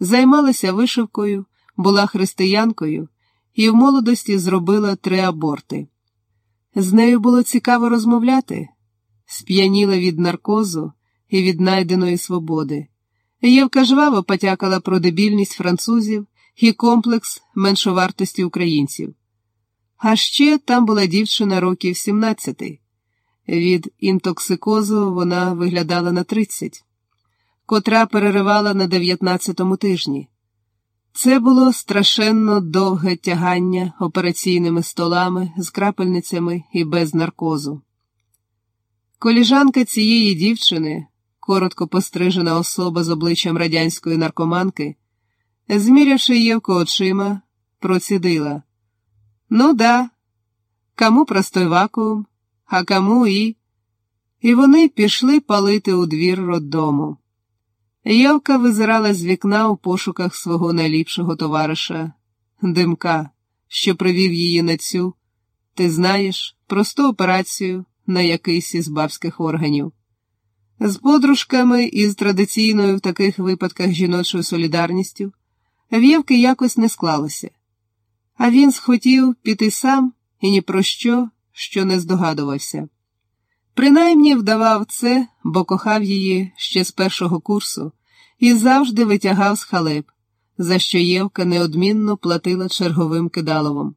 займалася вишивкою, була християнкою і в молодості зробила три аборти. З нею було цікаво розмовляти, сп'яніла від наркозу і від найденої свободи. Євка жваво потякала про дебільність французів і комплекс меншовартості українців. А ще там була дівчина років 17. Від інтоксикозу вона виглядала на 30, котра переривала на 19-му тижні. Це було страшенно довге тягання операційними столами з крапельницями і без наркозу. Коліжанка цієї дівчини, коротко пострижена особа з обличчям радянської наркоманки, змірявши Євку очима, процідила. Ну да, кому простой вакуум, а кому і. І вони пішли палити у двір роддому. Євка визирала з вікна у пошуках свого найліпшого товариша, димка, що привів її на цю, ти знаєш, просту операцію на якийсь із бабських органів. З подружками і з традиційною в таких випадках жіночою солідарністю в Євки якось не склалося, а він схотів піти сам і ні про що, що не здогадувався. Принаймні вдавав це, бо кохав її ще з першого курсу і завжди витягав з халеп, за що Євка неодмінно платила черговим кидаловом.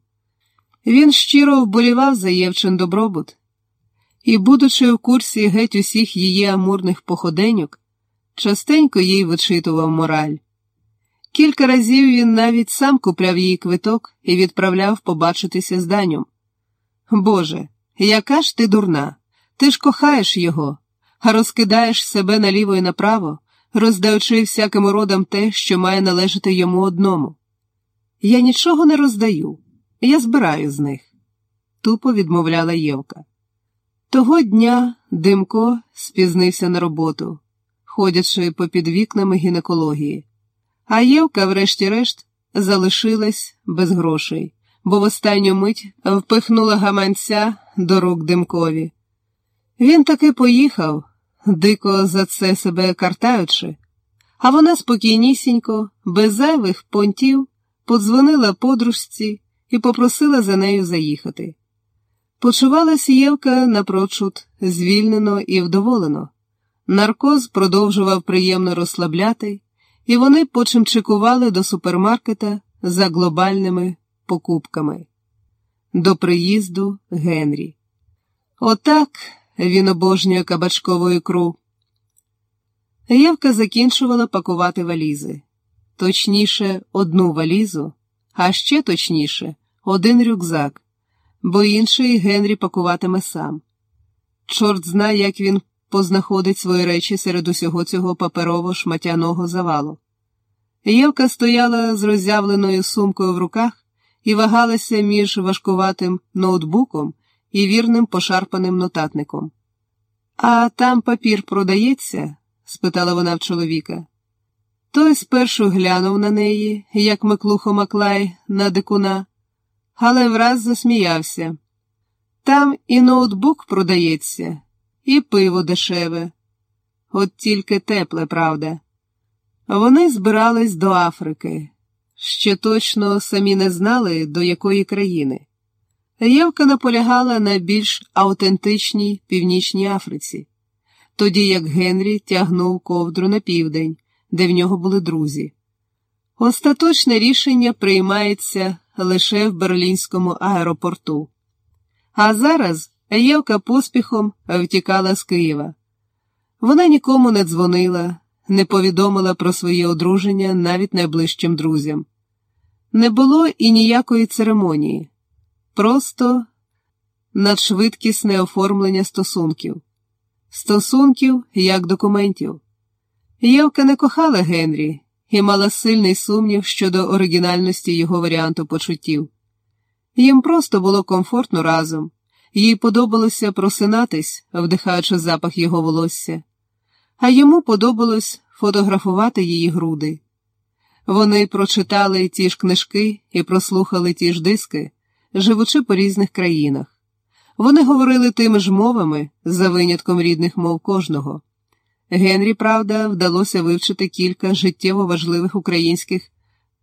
Він щиро вболівав за Євчин добробут, і, будучи в курсі геть усіх її амурних походеньок, частенько їй вичитував мораль. Кілька разів він навіть сам купляв їй квиток і відправляв побачитися з Данем. Боже, яка ж ти дурна! Ти ж кохаєш його, а розкидаєш себе наліво і направо, роздаючи всяким родам те, що має належати йому одному. Я нічого не роздаю, я збираю з них, тупо відмовляла Євка. Того дня Димко спізнився на роботу, ходячи попід вікнами гінекології, а Євка, врешті-решт, залишилась без грошей, бо в останню мить впихнула гаманця до рук Димкові. Він таки поїхав, дико за це себе картаючи, а вона спокійнісінько, без зайвих понтів, подзвонила подружці і попросила за нею заїхати. Почувалася Євка напрочуд звільнено і вдоволено. Наркоз продовжував приємно розслабляти, і вони почимчикували до супермаркета за глобальними покупками. До приїзду Генрі. Отак він обожнює кабачкову ікру. Євка закінчувала пакувати валізи, точніше, одну валізу, а ще точніше, один рюкзак, бо інший Генрі пакуватиме сам. Чорт знає, як він познаходить свої речі серед усього цього паперово шматяного завалу. Євка стояла з роззявленою сумкою в руках і вагалася між важкуватим ноутбуком і вірним пошарпаним нотатником. А там папір продається? спитала вона в чоловіка. Той спершу глянув на неї, як Миклухо Маклай на дикуна, але враз засміявся. Там і ноутбук продається, і пиво дешеве, от тільки тепле, правда. Вони збирались до Африки, ще точно самі не знали, до якої країни. Євка наполягала на більш аутентичній північній Африці, тоді як Генрі тягнув ковдру на південь, де в нього були друзі. Остаточне рішення приймається лише в Берлінському аеропорту. А зараз Євка поспіхом втікала з Києва. Вона нікому не дзвонила, не повідомила про своє одруження навіть найближчим друзям. Не було і ніякої церемонії просто надшвидкісне оформлення стосунків, стосунків як документів. Євка не кохала Генрі і мала сильний сумнів щодо оригінальності його варіанту почуттів. Їм просто було комфортно разом, їй подобалося просинатись, вдихаючи запах його волосся, а йому подобалось фотографувати її груди. Вони прочитали ті ж книжки і прослухали ті ж диски живучи по різних країнах. Вони говорили тими ж мовами, за винятком рідних мов кожного. Генрі, правда, вдалося вивчити кілька життєво важливих українських